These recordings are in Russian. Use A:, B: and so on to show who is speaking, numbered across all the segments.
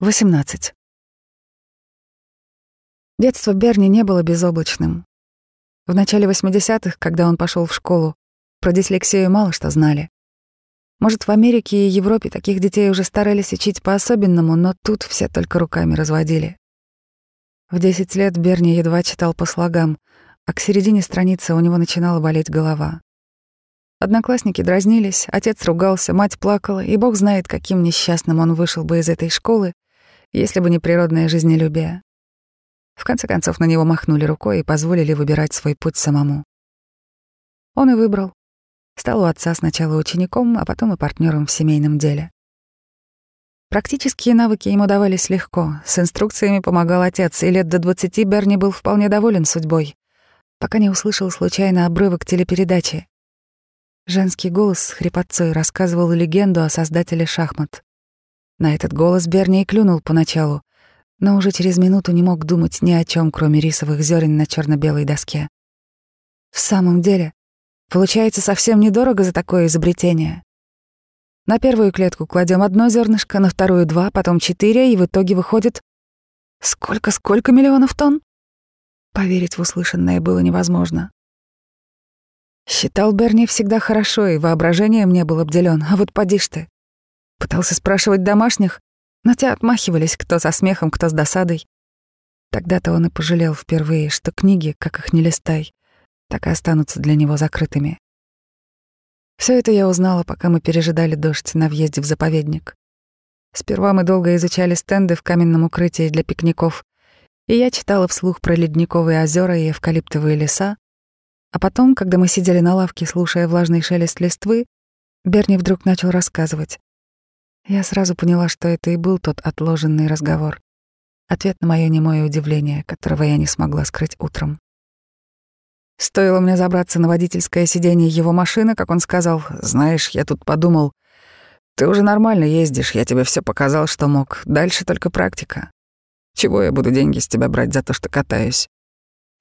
A: 18. Детство Берни не было безоблачным. В начале 80-х, когда он пошел в школу, про дислексию мало что знали. Может, в Америке и Европе таких детей уже старались учить по-особенному, но тут все только руками разводили. В 10 лет Берни едва читал по слогам, а к середине страницы у него начинала болеть голова. Одноклассники дразнились, отец ругался, мать плакала, и бог знает, каким несчастным он вышел бы из этой школы, если бы не природное жизнелюбие. В конце концов, на него махнули рукой и позволили выбирать свой путь самому. Он и выбрал. Стал у отца сначала учеником, а потом и партнером в семейном деле. Практические навыки ему давались легко, с инструкциями помогал отец, и лет до двадцати Берни был вполне доволен судьбой, пока не услышал случайно обрывок телепередачи. Женский голос с хрипотцой рассказывал легенду о создателе шахмат. На этот голос Берни и клюнул поначалу, но уже через минуту не мог думать ни о чем, кроме рисовых зерен на черно белой доске. В самом деле, получается совсем недорого за такое изобретение. На первую клетку кладем одно зернышко, на вторую два, потом четыре, и в итоге выходит... Сколько-сколько миллионов тонн? Поверить в услышанное было невозможно. Считал Берни всегда хорошо, и воображением не был обделен, а вот поди ж ты. Пытался спрашивать домашних, но те отмахивались кто со смехом, кто с досадой. Тогда-то он и пожалел впервые, что книги, как их не листай, так и останутся для него закрытыми. Все это я узнала, пока мы пережидали дождь на въезде в заповедник. Сперва мы долго изучали стенды в каменном укрытии для пикников, и я читала вслух про ледниковые озера и эвкалиптовые леса, а потом, когда мы сидели на лавке, слушая влажный шелест листвы, Берни вдруг начал рассказывать. Я сразу поняла, что это и был тот отложенный разговор. Ответ на мое немое удивление, которого я не смогла скрыть утром. Стоило мне забраться на водительское сиденье его машины, как он сказал, «Знаешь, я тут подумал, ты уже нормально ездишь, я тебе все показал, что мог. Дальше только практика. Чего я буду деньги с тебя брать за то, что катаюсь?»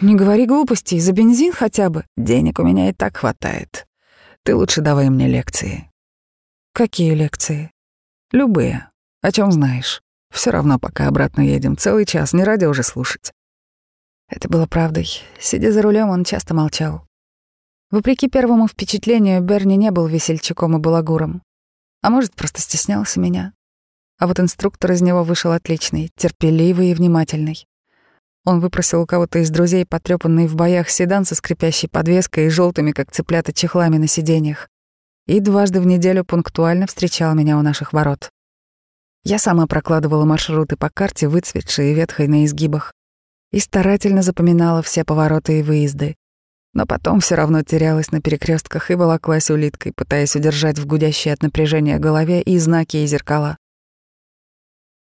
A: «Не говори глупостей, за бензин хотя бы. Денег у меня и так хватает. Ты лучше давай мне лекции». «Какие лекции?» Любые. О чем знаешь. Все равно, пока обратно едем, целый час, не ради уже слушать. Это было правдой. Сидя за рулем, он часто молчал. Вопреки первому впечатлению, Берни не был весельчаком и балагуром. А может, просто стеснялся меня. А вот инструктор из него вышел отличный, терпеливый и внимательный. Он выпросил у кого-то из друзей потрепанный в боях седан со скрипящей подвеской и желтыми, как цыплята, чехлами на сиденьях и дважды в неделю пунктуально встречал меня у наших ворот. Я сама прокладывала маршруты по карте, выцветшие и ветхой на изгибах, и старательно запоминала все повороты и выезды. Но потом все равно терялась на перекрестках и волоклась улиткой, пытаясь удержать в гудящей от напряжения голове и знаки, и зеркала.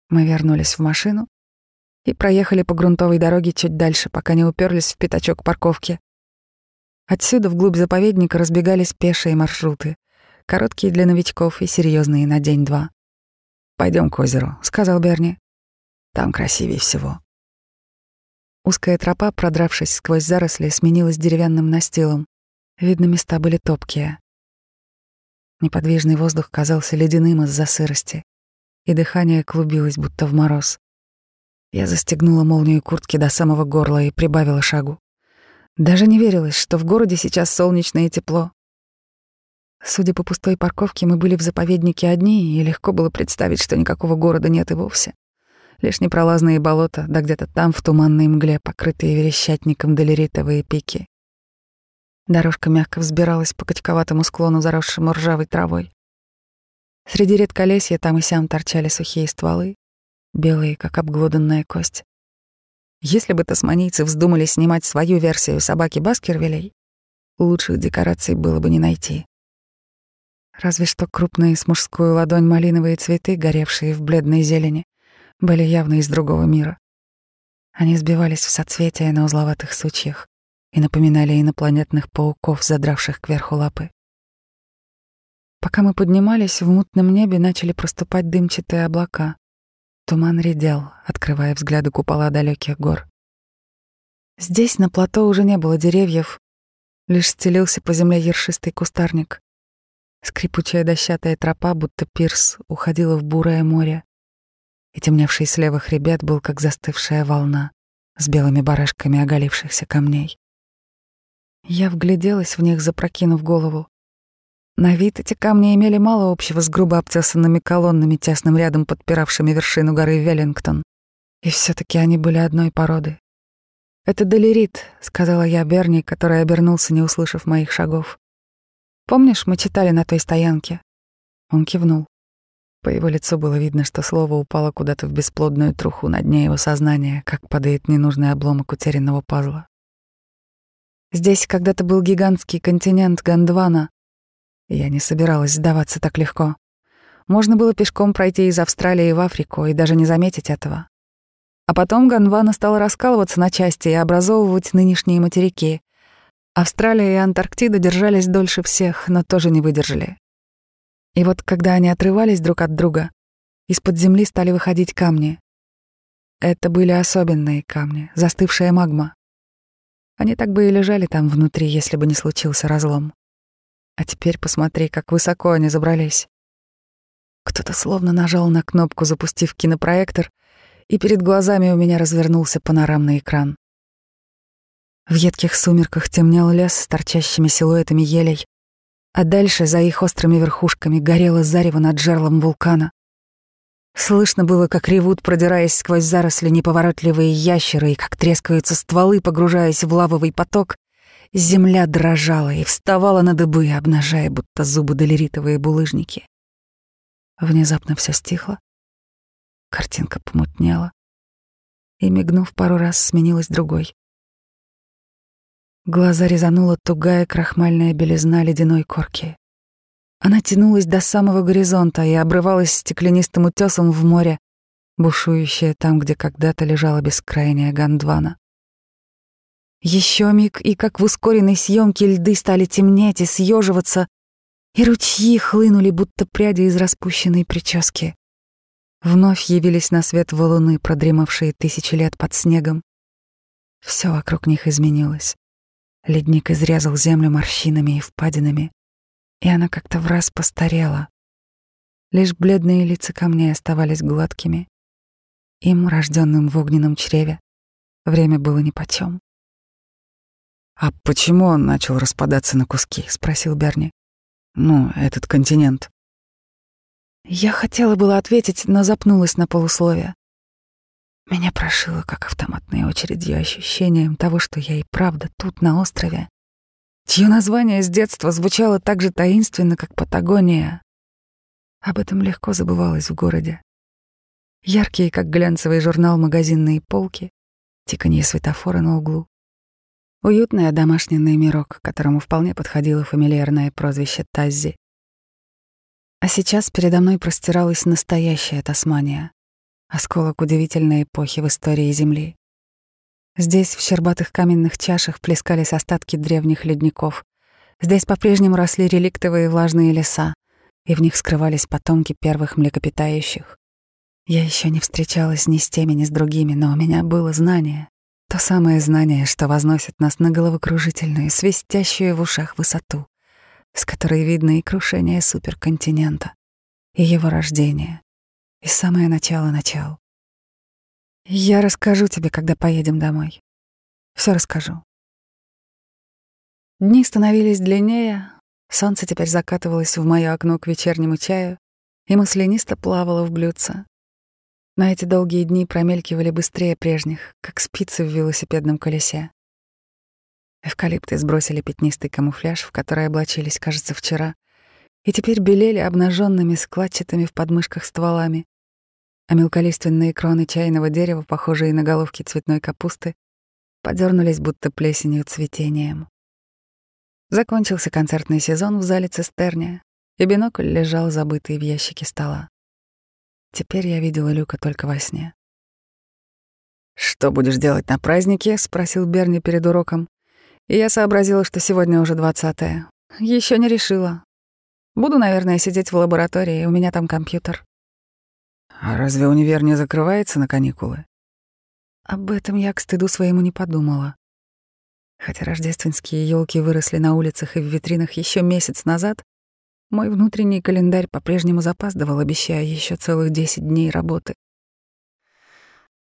A: Мы вернулись в машину и проехали по грунтовой дороге чуть дальше, пока не уперлись в пятачок парковки. Отсюда вглубь заповедника разбегались пешие маршруты короткие для новичков и серьезные на день-два. Пойдем к озеру», — сказал Берни. «Там красивее всего». Узкая тропа, продравшись сквозь заросли, сменилась деревянным настилом. Видно, места были топкие. Неподвижный воздух казался ледяным из-за сырости, и дыхание клубилось, будто в мороз. Я застегнула молнию куртки до самого горла и прибавила шагу. Даже не верилось, что в городе сейчас солнечно и тепло, Судя по пустой парковке, мы были в заповеднике одни, и легко было представить, что никакого города нет и вовсе. Лишь непролазные болота, да где-то там, в туманной мгле, покрытые верещатником долеритовые пики. Дорожка мягко взбиралась по качковатому склону, заросшему ржавой травой. Среди редколесья там и сям торчали сухие стволы, белые, как обглоданная кость. Если бы тасманийцы вздумали снимать свою версию собаки Баскервилей, лучших декораций было бы не найти. Разве что крупные с мужскую ладонь малиновые цветы, горевшие в бледной зелени, были явно из другого мира. Они сбивались в соцветия на узловатых сучьях и напоминали инопланетных пауков, задравших кверху лапы. Пока мы поднимались, в мутном небе начали проступать дымчатые облака. Туман редел, открывая взгляды купола далеких гор. Здесь на плато уже не было деревьев, лишь стелился по земле ершистый кустарник. Скрипучая дощатая тропа, будто пирс, уходила в бурое море. и темневший слева хребет был как застывшая волна с белыми барашками оголившихся камней. Я вгляделась в них, запрокинув голову. На вид эти камни имели мало общего с грубо обтесанными колоннами, тесным рядом подпиравшими вершину горы Веллингтон. И все таки они были одной породы. «Это долерит», — сказала я Берни, который обернулся, не услышав моих шагов. «Помнишь, мы читали на той стоянке?» Он кивнул. По его лицу было видно, что слово упало куда-то в бесплодную труху на дне его сознания, как падает ненужный обломок утерянного пазла. Здесь когда-то был гигантский континент Гондвана. Я не собиралась сдаваться так легко. Можно было пешком пройти из Австралии в Африку и даже не заметить этого. А потом Гондвана стала раскалываться на части и образовывать нынешние материки. Австралия и Антарктида держались дольше всех, но тоже не выдержали. И вот когда они отрывались друг от друга, из-под земли стали выходить камни. Это были особенные камни, застывшая магма. Они так бы и лежали там внутри, если бы не случился разлом. А теперь посмотри, как высоко они забрались. Кто-то словно нажал на кнопку, запустив кинопроектор, и перед глазами у меня развернулся панорамный экран. В едких сумерках темнел лес с торчащими силуэтами елей, а дальше за их острыми верхушками горело зарево над жерлом вулкана. Слышно было, как ревут, продираясь сквозь заросли неповоротливые ящеры, и как трескаются стволы, погружаясь в лавовый поток. Земля дрожала и вставала на дыбы, обнажая будто зубы долеритовые булыжники. Внезапно все стихло. Картинка помутнела и, мигнув пару раз, сменилась другой. Глаза резанула тугая крахмальная белизна ледяной корки. Она тянулась до самого горизонта и обрывалась стеклянистым утесом в море, бушующее там, где когда-то лежала бескрайняя Гондвана. Еще миг, и как в ускоренной съемке льды стали темнеть и съеживаться, и ручьи хлынули, будто пряди из распущенной прически. Вновь явились на свет валуны, продремавшие тысячи лет под снегом. Все вокруг них изменилось. Ледник изрезал землю морщинами и впадинами, и она как-то в раз постарела. Лишь бледные лица камней оставались гладкими. Им, рожденным в огненном чреве, время было нипочем. «А почему он начал распадаться на куски?» — спросил Берни. «Ну, этот континент». Я хотела было ответить, но запнулась на полусловие. Меня прошило, как автоматной очередью, ощущением того, что я и правда тут, на острове, чье название с детства звучало так же таинственно, как Патагония. Об этом легко забывалось в городе. Яркие, как глянцевый журнал, магазинные полки, тиканье светофора на углу. Уютный домашний мирок, которому вполне подходило фамильярное прозвище Таззи. А сейчас передо мной простиралась настоящая Тасмания осколок удивительной эпохи в истории Земли. Здесь в щербатых каменных чашах плескались остатки древних ледников. Здесь по-прежнему росли реликтовые влажные леса, и в них скрывались потомки первых млекопитающих. Я еще не встречалась ни с теми, ни с другими, но у меня было знание. То самое знание, что возносит нас на головокружительную, свистящую в ушах высоту, с которой видно и крушение суперконтинента, и его рождение, и самое начало начал. Я расскажу тебе, когда поедем домой. Все расскажу. Дни становились длиннее, солнце теперь закатывалось в мое окно к вечернему чаю, и маслянисто плавало в блюдце. На эти долгие дни промелькивали быстрее прежних, как спицы в велосипедном колесе. Эвкалипты сбросили пятнистый камуфляж, в который облачились, кажется, вчера, и теперь белели обнаженными складчатыми в подмышках стволами, а мелколиственные кроны чайного дерева, похожие на головки цветной капусты, подернулись будто плесенью цветением. Закончился концертный сезон в зале цистерня, и бинокль лежал забытый в ящике стола. Теперь я видела Люка только во сне. «Что будешь делать на празднике?» — спросил Берни перед уроком. И я сообразила, что сегодня уже двадцатое. Еще не решила. Буду, наверное, сидеть в лаборатории, у меня там компьютер. А разве универ не закрывается на каникулы? Об этом я к стыду своему не подумала. Хотя рождественские елки выросли на улицах и в витринах еще месяц назад, мой внутренний календарь по-прежнему запаздывал, обещая еще целых десять дней работы.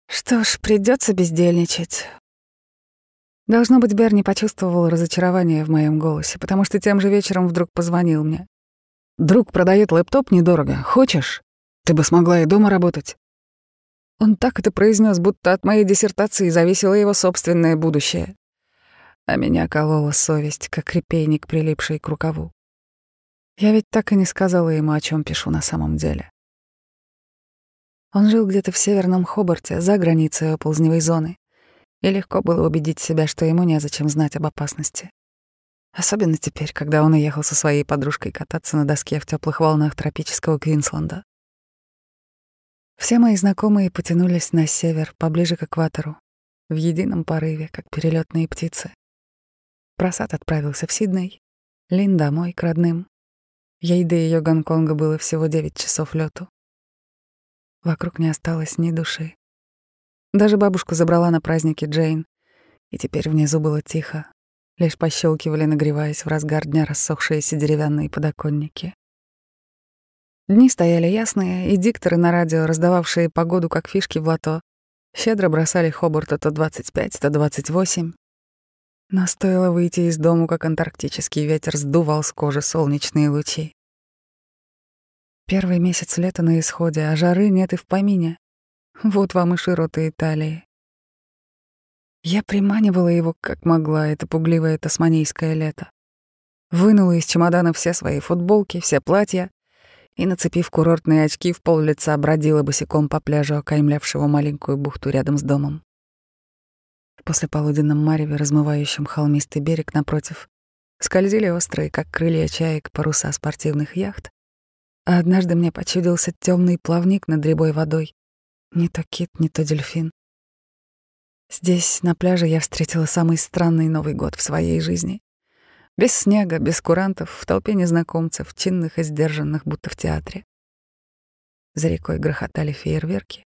A: Что ж, придется бездельничать. Должно быть, Берни почувствовал разочарование в моем голосе, потому что тем же вечером вдруг позвонил мне. «Друг продает лэптоп недорого. Хочешь? Ты бы смогла и дома работать». Он так это произнес, будто от моей диссертации зависело его собственное будущее. А меня колола совесть, как репейник, прилипший к рукаву. Я ведь так и не сказала ему, о чем пишу на самом деле. Он жил где-то в северном Хобарте, за границей оползневой зоны, и легко было убедить себя, что ему незачем знать об опасности. Особенно теперь, когда он уехал со своей подружкой кататься на доске в теплых волнах тропического Квинсленда. Все мои знакомые потянулись на север, поближе к экватору, в едином порыве, как перелетные птицы. Просад отправился в Сидней, Лин домой, к родным. Ей до ее Гонконга было всего девять часов лету. Вокруг не осталось ни души. Даже бабушку забрала на праздники Джейн, и теперь внизу было тихо, лишь пощелкивали, нагреваясь в разгар дня рассохшиеся деревянные подоконники. Дни стояли ясные, и дикторы на радио, раздававшие погоду как фишки в лото, щедро бросали Хобарта то 25, то 28. Но стоило выйти из дому, как антарктический ветер сдувал с кожи солнечные лучи. Первый месяц лета на исходе, а жары нет и в помине. Вот вам и широты Италии. Я приманивала его, как могла, это пугливое тасманийское лето. Вынула из чемодана все свои футболки, все платья и, нацепив курортные очки, в пол лица бродила босиком по пляжу, окаймлявшего маленькую бухту рядом с домом. После полуденном мареве, размывающем холмистый берег напротив, скользили острые, как крылья чаек, паруса спортивных яхт, а однажды мне почудился темный плавник над рябой водой. Не то кит, не то дельфин. Здесь, на пляже, я встретила самый странный Новый год в своей жизни. Без снега, без курантов, в толпе незнакомцев, чинных и сдержанных, будто в театре. За рекой грохотали фейерверки,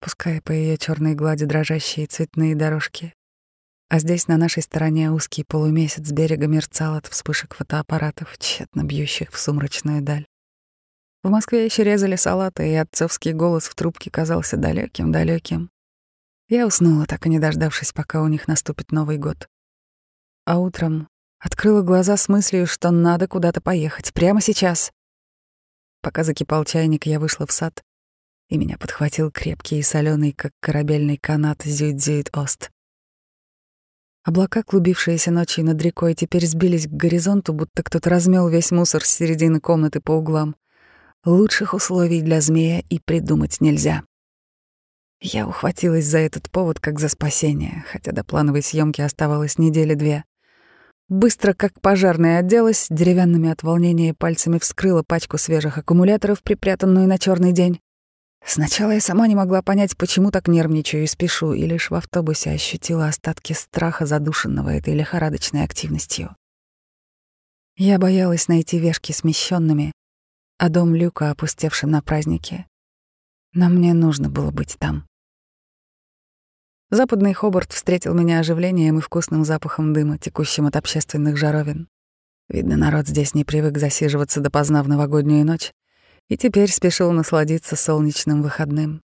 A: пуская по ее черной глади дрожащие цветные дорожки. А здесь, на нашей стороне, узкий полумесяц берега мерцал от вспышек фотоаппаратов, тщетно бьющих в сумрачную даль. В Москве еще резали салаты, и отцовский голос в трубке казался далеким, далеким. Я уснула, так и не дождавшись, пока у них наступит Новый год. А утром открыла глаза с мыслью, что надо куда-то поехать, прямо сейчас. Пока закипал чайник, я вышла в сад, и меня подхватил крепкий и соленый, как корабельный канат, зюит-зюит-ост. Облака, клубившиеся ночью над рекой, теперь сбились к горизонту, будто кто-то размел весь мусор с середины комнаты по углам. Лучших условий для змея и придумать нельзя. Я ухватилась за этот повод как за спасение, хотя до плановой съемки оставалось недели две. Быстро, как пожарная, оделась, деревянными от волнения пальцами вскрыла пачку свежих аккумуляторов, припрятанную на черный день. Сначала я сама не могла понять, почему так нервничаю и спешу, и лишь в автобусе ощутила остатки страха, задушенного этой лихорадочной активностью. Я боялась найти вешки смещенными, а дом Люка опустевшим на празднике. Но мне нужно было быть там. Западный Хобарт встретил меня оживлением и вкусным запахом дыма, текущим от общественных жаровин. Видно, народ здесь не привык засиживаться допоздна в новогоднюю ночь и теперь спешил насладиться солнечным выходным.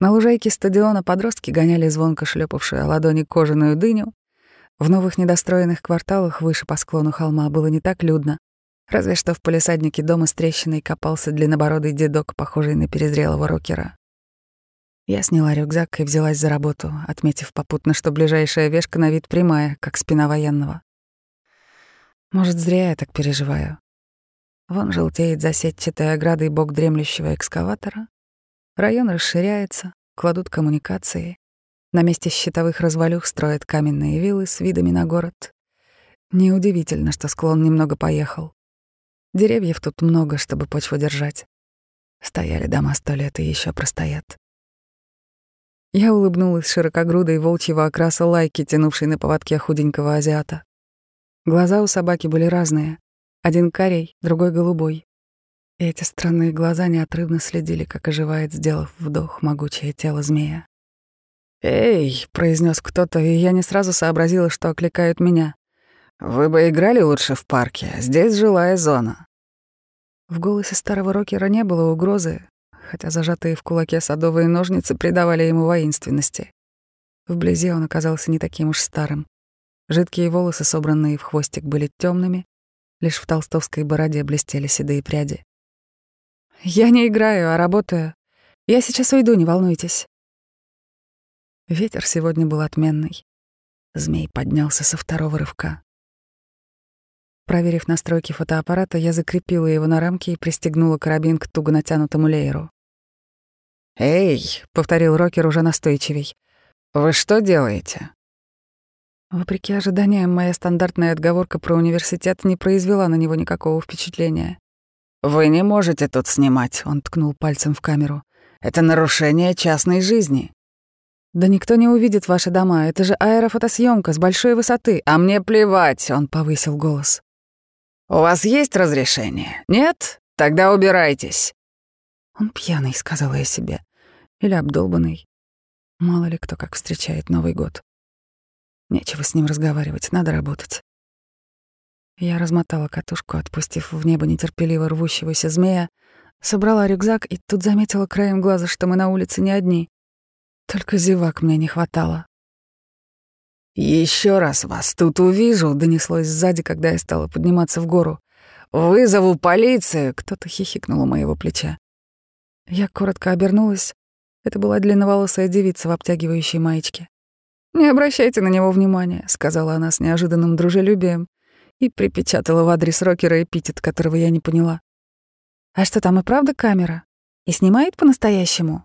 A: На лужайке стадиона подростки гоняли звонко шлепавшую ладони кожаную дыню. В новых недостроенных кварталах выше по склону холма было не так людно, Разве что в полисаднике дома с трещиной копался длиннобородый дедок, похожий на перезрелого рокера. Я сняла рюкзак и взялась за работу, отметив попутно, что ближайшая вешка на вид прямая, как спина военного. Может, зря я так переживаю. Вон желтеет за сетчатой оградой бок дремлющего экскаватора. Район расширяется, кладут коммуникации. На месте щитовых развалюх строят каменные виллы с видами на город. Неудивительно, что склон немного поехал. Деревьев тут много, чтобы почву держать. Стояли дома сто лет и еще простоят. Я улыбнулась широкогрудой волчьего окраса лайки, тянувшей на поводке худенького азиата. Глаза у собаки были разные. Один карий, другой голубой. И эти странные глаза неотрывно следили, как оживает, сделав вдох, могучее тело змея. «Эй!» — произнес кто-то, и я не сразу сообразила, что окликают меня. «Вы бы играли лучше в парке, здесь жилая зона». В голосе старого рокера не было угрозы, хотя зажатые в кулаке садовые ножницы придавали ему воинственности. Вблизи он оказался не таким уж старым. Жидкие волосы, собранные в хвостик, были темными, лишь в толстовской бороде блестели седые пряди. «Я не играю, а работаю. Я сейчас уйду, не волнуйтесь». Ветер сегодня был отменный. Змей поднялся со второго рывка. Проверив настройки фотоаппарата, я закрепила его на рамке и пристегнула карабин к туго натянутому лееру.
B: «Эй!» — повторил Рокер уже настойчивей. «Вы что делаете?»
A: Вопреки ожиданиям, моя стандартная отговорка про университет не произвела на него никакого впечатления.
B: «Вы не можете тут снимать», — он ткнул пальцем в камеру. «Это нарушение частной жизни».
A: «Да никто не увидит ваши дома, это же аэрофотосъемка с большой высоты,
B: а мне плевать», — он повысил голос. «У вас есть разрешение? Нет? Тогда убирайтесь».
A: «Он пьяный», — сказала я себе. «Или обдолбанный. Мало ли кто как встречает Новый год. Нечего с ним разговаривать, надо работать». Я размотала катушку, отпустив в небо нетерпеливо рвущегося змея, собрала рюкзак и тут заметила краем глаза, что мы на улице не одни. Только зевак мне не хватало.
B: Еще раз вас тут увижу», — донеслось сзади, когда я стала подниматься в гору. «Вызову полицию!» — кто-то хихикнул у моего плеча.
A: Я коротко обернулась. Это была длинноволосая девица в обтягивающей маечке. «Не обращайте на него внимания», — сказала она с неожиданным дружелюбием и припечатала в адрес рокера эпитет, которого я не поняла. «А что, там и правда камера? И снимает по-настоящему?»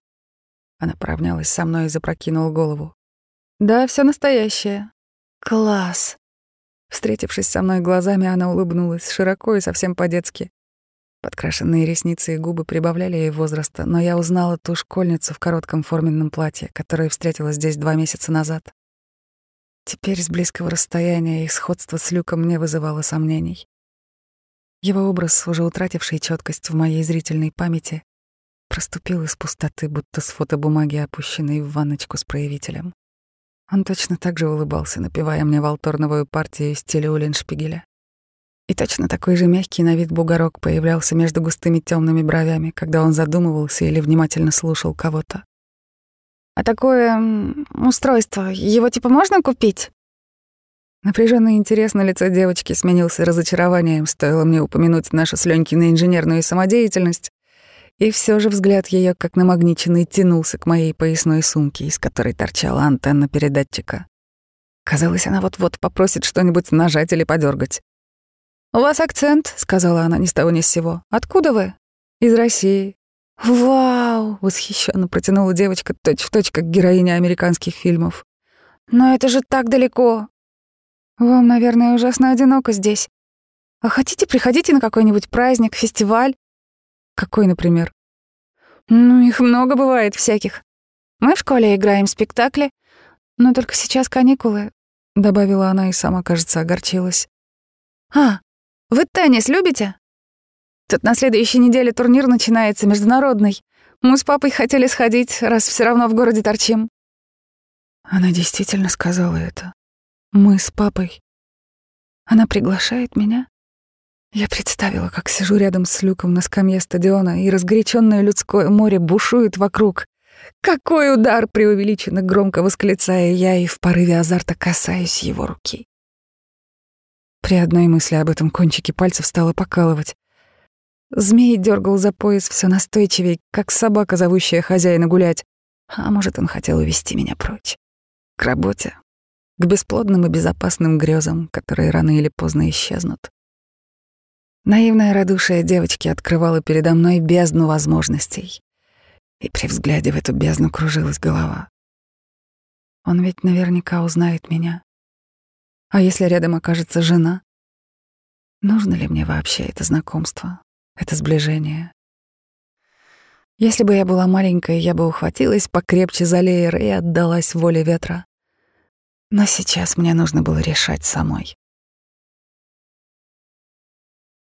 A: Она поравнялась со мной и запрокинула голову. Да, все настоящее. Класс. Встретившись со мной глазами, она улыбнулась широко и совсем по-детски. Подкрашенные ресницы и губы прибавляли ей возраста, но я узнала ту школьницу в коротком форменном платье, которая встретила здесь два месяца назад. Теперь с близкого расстояния их сходство с Люком не вызывало сомнений. Его образ, уже утративший четкость в моей зрительной памяти, проступил из пустоты, будто с фотобумаги, опущенной в ванночку с проявителем. Он точно так же улыбался, напевая мне волторновую партию из стиля Уллиншпигеля. И точно такой же мягкий на вид бугорок появлялся между густыми темными бровями, когда он задумывался или внимательно слушал кого-то. «А такое устройство, его типа можно купить?» Напряженный интерес на лице девочки сменился разочарованием, стоило мне упомянуть нашу с Лёнькиной инженерную самодеятельность, и все же взгляд ее, как намагниченный, тянулся к моей поясной сумке, из которой торчала антенна передатчика. Казалось, она вот-вот попросит что-нибудь нажать или подергать. «У вас акцент», — сказала она ни с того ни с сего. «Откуда вы?» «Из России». «Вау!» — восхищенно протянула девочка, точь-в-точь, как героиня американских фильмов. «Но это же так далеко!» «Вам, наверное, ужасно одиноко здесь. А хотите, приходите на какой-нибудь праздник, фестиваль? Какой, например? Ну, их много бывает всяких. Мы в школе играем спектакли, но только сейчас каникулы, добавила она и сама, кажется, огорчилась. А, вы теннис любите? Тут на следующей неделе турнир начинается международный. Мы с папой хотели сходить, раз все равно в городе торчим. Она действительно сказала это. Мы с папой. Она приглашает меня? Я представила, как сижу рядом с люком на скамье стадиона, и разгоряченное людское море бушует вокруг. Какой удар, преувеличенно громко восклицая я, и в порыве азарта касаюсь его руки. При одной мысли об этом кончики пальцев стало покалывать. Змей дергал за пояс все настойчивее, как собака, зовущая хозяина гулять. А может, он хотел увести меня прочь. К работе. К бесплодным и безопасным грезам, которые рано или поздно исчезнут. Наивное радушие девочки открывало передо мной бездну возможностей. И при взгляде в эту бездну кружилась голова. Он ведь наверняка узнает меня. А если рядом окажется жена? Нужно ли мне вообще это знакомство, это сближение? Если бы я была маленькой, я бы ухватилась покрепче за леер и отдалась воле ветра. Но сейчас мне нужно было решать самой.